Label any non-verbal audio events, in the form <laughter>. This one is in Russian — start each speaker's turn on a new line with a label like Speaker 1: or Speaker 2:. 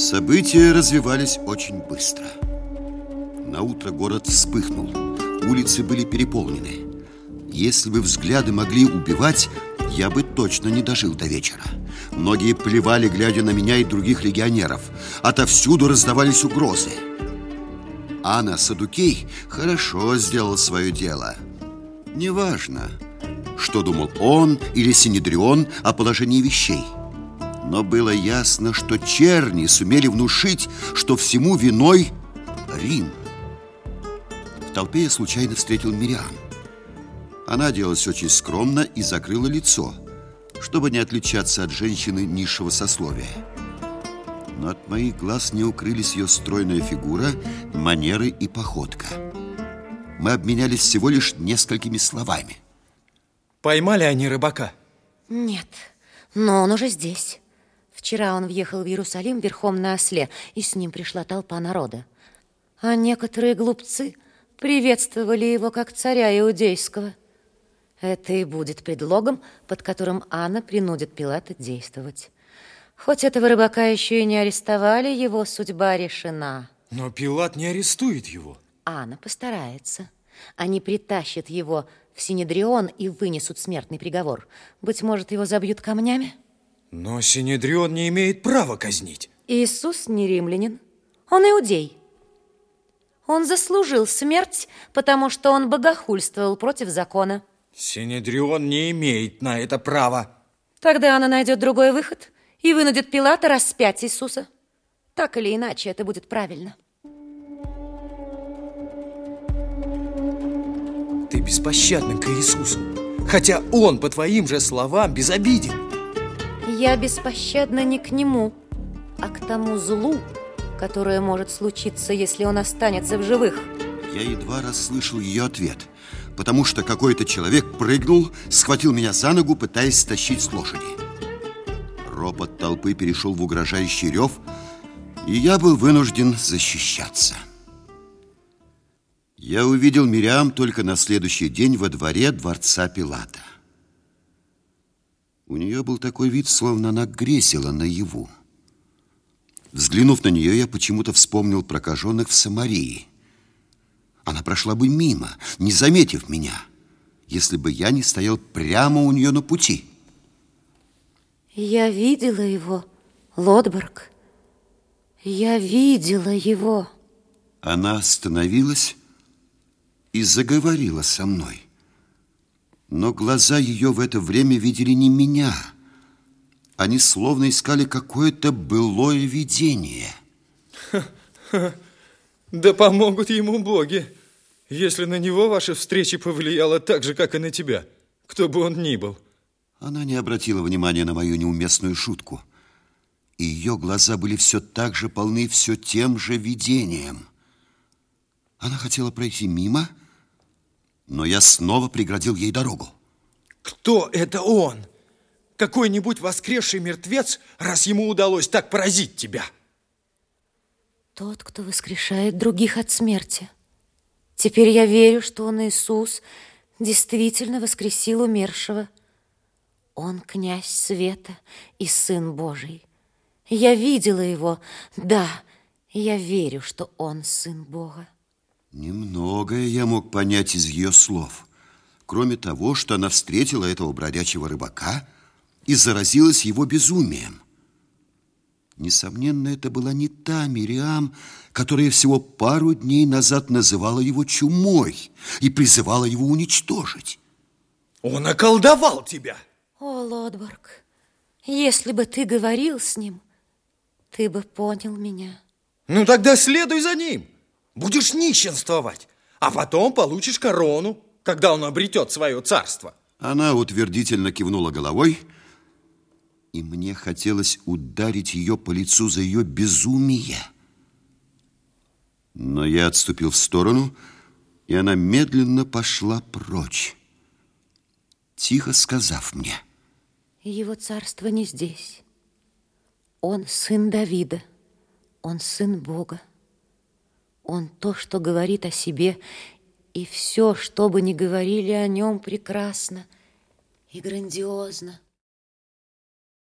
Speaker 1: События развивались очень быстро. На утро город вспыхнул. Улицы были переполнены. Если бы взгляды могли убивать, я бы точно не дожил до вечера. Многие плевали, глядя на меня и других легионеров. Отовсюду раздавались угрозы. Анна Садукей хорошо сделал свое дело. Неважно, что думал он или Синедрион о положении вещей. Но было ясно, что черни сумели внушить, что всему виной Рим. В толпе я случайно встретил Мириам. Она оделась очень скромно и закрыла лицо, чтобы не отличаться от женщины низшего сословия. Но от моих глаз не укрылись ее стройная фигура, манеры и походка. Мы обменялись всего лишь несколькими словами.
Speaker 2: Поймали они рыбака?
Speaker 3: Нет, но он уже здесь. Вчера он въехал в Иерусалим верхом на осле, и с ним пришла толпа народа. А некоторые глупцы приветствовали его как царя иудейского. Это и будет предлогом, под которым Анна принудит Пилата действовать. Хоть этого рыбака еще и не арестовали, его судьба решена.
Speaker 2: Но Пилат не арестует его.
Speaker 3: Анна постарается. Они притащат его в Синедрион и вынесут смертный приговор. Быть может, его забьют камнями?
Speaker 2: Но Синедрион не имеет права казнить.
Speaker 3: Иисус не римлянин. Он иудей. Он заслужил смерть, потому что он богохульствовал против закона.
Speaker 2: Синедрион не имеет на это права.
Speaker 3: Тогда она найдет другой выход и вынудит Пилата распять Иисуса. Так или иначе, это будет правильно.
Speaker 2: Ты беспощадна к Иисусу, хотя Он, по твоим же словам, безобиден.
Speaker 3: Я беспощадна не к Нему, а к тому злу, которое может случиться, если Он останется в живых.
Speaker 1: Я едва расслышал ее ответ – потому что какой-то человек прыгнул, схватил меня за ногу, пытаясь стащить с лошади. Ропот толпы перешел в угрожающий рев, и я был вынужден защищаться. Я увидел Мириам только на следующий день во дворе дворца Пилата. У нее был такой вид, словно она грезила наяву. Взглянув на нее, я почему-то вспомнил прокаженных в Самарии – она прошла бы мимо, не заметив меня, если бы я не стоял прямо у нее на пути.
Speaker 3: Я видела его, Лотберг. Я видела его.
Speaker 1: Она остановилась и заговорила со мной. Но глаза ее в это время видели не меня. Они словно искали какое-то былое видение.
Speaker 2: Ха <laughs> -ха. Да помогут ему боги, если на него ваша встреча повлияла так же, как и на тебя, кто бы он ни был.
Speaker 1: Она не обратила внимания на мою неуместную шутку. И ее глаза были все так же полны все тем же видением. Она хотела пройти мимо, но я снова преградил ей дорогу.
Speaker 2: Кто это он? Какой-нибудь воскресший мертвец, раз ему удалось так поразить тебя?
Speaker 3: Тот, кто воскрешает других от смерти. Теперь я верю, что он Иисус действительно воскресил умершего. Он князь света и сын Божий. Я видела его, да, я верю, что он сын Бога.
Speaker 1: Немногое я мог понять из ее слов, кроме того, что она встретила этого бродячего рыбака и заразилась его безумием. Несомненно, это была не та Мириам, которая всего пару дней назад называла его чумой и призывала его уничтожить.
Speaker 2: Он околдовал тебя.
Speaker 3: О, Лотборг, если бы ты говорил с ним, ты бы понял меня.
Speaker 2: Ну, тогда следуй за ним. Будешь нищенствовать, а потом получишь корону, когда он обретет свое царство.
Speaker 1: Она утвердительно кивнула головой, и мне хотелось ударить ее по лицу за ее безумие. Но я отступил в сторону, и она медленно пошла прочь, тихо сказав мне.
Speaker 3: Его царство не здесь. Он сын Давида, он сын Бога. Он то, что говорит о себе, и все, что бы ни говорили о нем, прекрасно и грандиозно.